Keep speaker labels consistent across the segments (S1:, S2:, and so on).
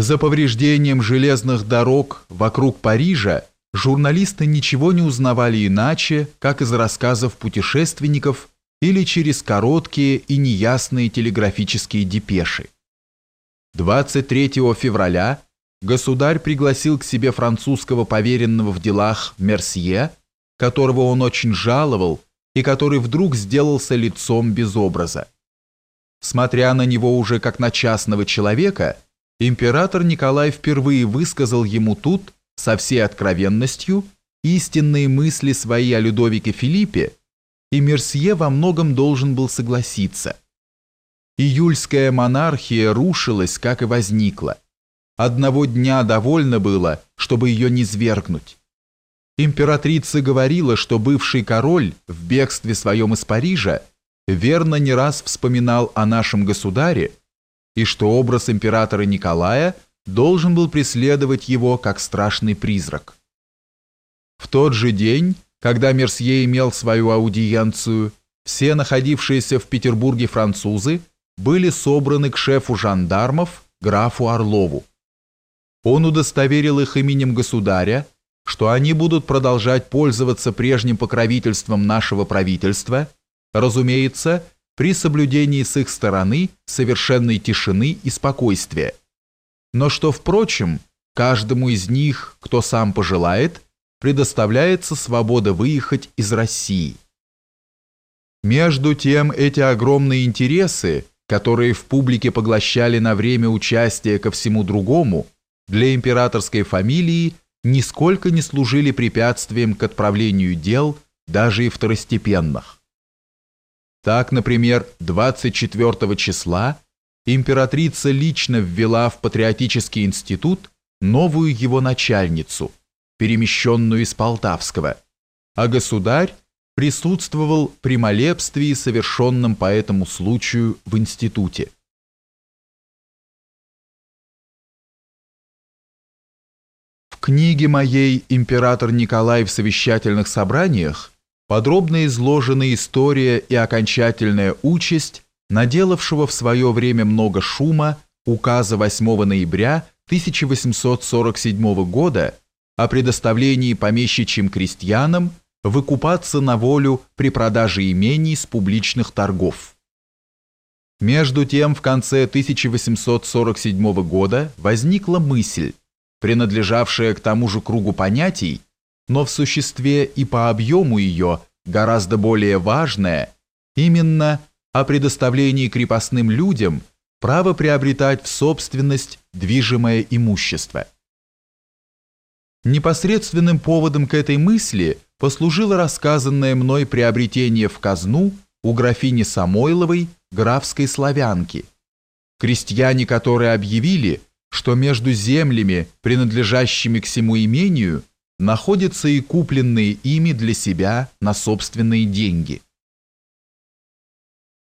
S1: За повреждением железных дорог вокруг Парижа журналисты ничего не узнавали иначе, как из рассказов путешественников или через короткие и неясные телеграфические депеши. 23 февраля государь пригласил к себе французского поверенного в делах Мерсье, которого он очень жаловал и который вдруг сделался лицом без образа. Смотря на него уже как на частного человека – император Николай впервые высказал ему тут со всей откровенностью истинные мысли свои о Людовике Филиппе, и Мерсье во многом должен был согласиться. Июльская монархия рушилась, как и возникла. Одного дня довольно было, чтобы ее не свергнуть. Императрица говорила, что бывший король в бегстве своем из Парижа верно не раз вспоминал о нашем государе, и что образ императора Николая должен был преследовать его как страшный призрак. В тот же день, когда Мерсье имел свою аудиенцию, все находившиеся в Петербурге французы были собраны к шефу жандармов, графу Орлову. Он удостоверил их именем государя, что они будут продолжать пользоваться прежним покровительством нашего правительства, разумеется, при соблюдении с их стороны совершенной тишины и спокойствия. Но что, впрочем, каждому из них, кто сам пожелает, предоставляется свобода выехать из России. Между тем эти огромные интересы, которые в публике поглощали на время участия ко всему другому, для императорской фамилии нисколько не служили препятствием к отправлению дел даже и второстепенных. Так, например, 24 числа императрица лично ввела в Патриотический институт новую его начальницу, перемещенную из Полтавского, а государь присутствовал при молебствии, совершенном по этому случаю в институте. В книге моей «Император Николай в совещательных собраниях» подробно изложена история и окончательная участь наделавшего в свое время много шума указа 8 ноября 1847 года о предоставлении помещичьим крестьянам выкупаться на волю при продаже имений с публичных торгов. Между тем, в конце 1847 года возникла мысль, принадлежавшая к тому же кругу понятий, но в существе и по объему ее гораздо более важное, именно о предоставлении крепостным людям право приобретать в собственность движимое имущество. Непосредственным поводом к этой мысли послужило рассказанное мной приобретение в казну у графини Самойловой графской славянки, крестьяне которые объявили, что между землями, принадлежащими к всему имению, находятся и купленные ими для себя на собственные деньги.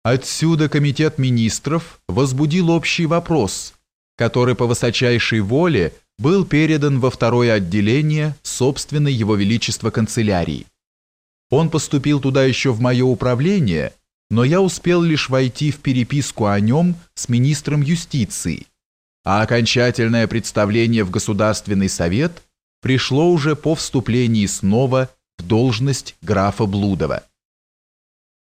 S1: Отсюда Комитет министров возбудил общий вопрос, который по высочайшей воле был передан во второе отделение собственной Его Величества канцелярии. Он поступил туда еще в мое управление, но я успел лишь войти в переписку о нем с министром юстиции, а окончательное представление в Государственный совет – пришло уже по вступлении снова в должность графа Блудова.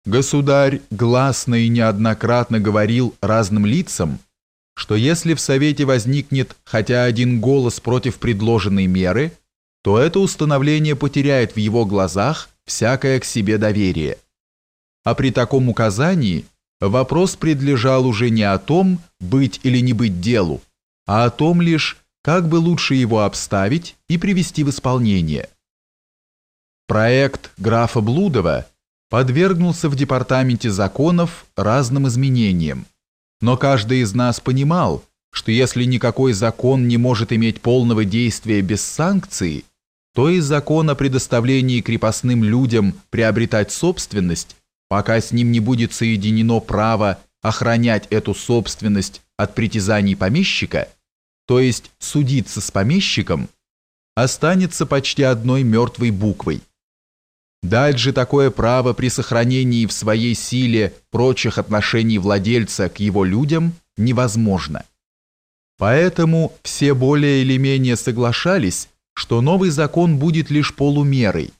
S1: Государь гласно и неоднократно говорил разным лицам, что если в Совете возникнет хотя один голос против предложенной меры, то это установление потеряет в его глазах всякое к себе доверие. А при таком указании вопрос предлежал уже не о том, быть или не быть делу, а о том лишь, как бы лучше его обставить и привести в исполнение. Проект графа Блудова подвергнулся в департаменте законов разным изменениям, но каждый из нас понимал, что если никакой закон не может иметь полного действия без санкции, то и закон о предоставлении крепостным людям приобретать собственность, пока с ним не будет соединено право охранять эту собственность от притязаний помещика – то есть судиться с помещиком, останется почти одной мертвой буквой. Дать же такое право при сохранении в своей силе прочих отношений владельца к его людям невозможно. Поэтому все более или менее соглашались, что новый закон будет лишь полумерой,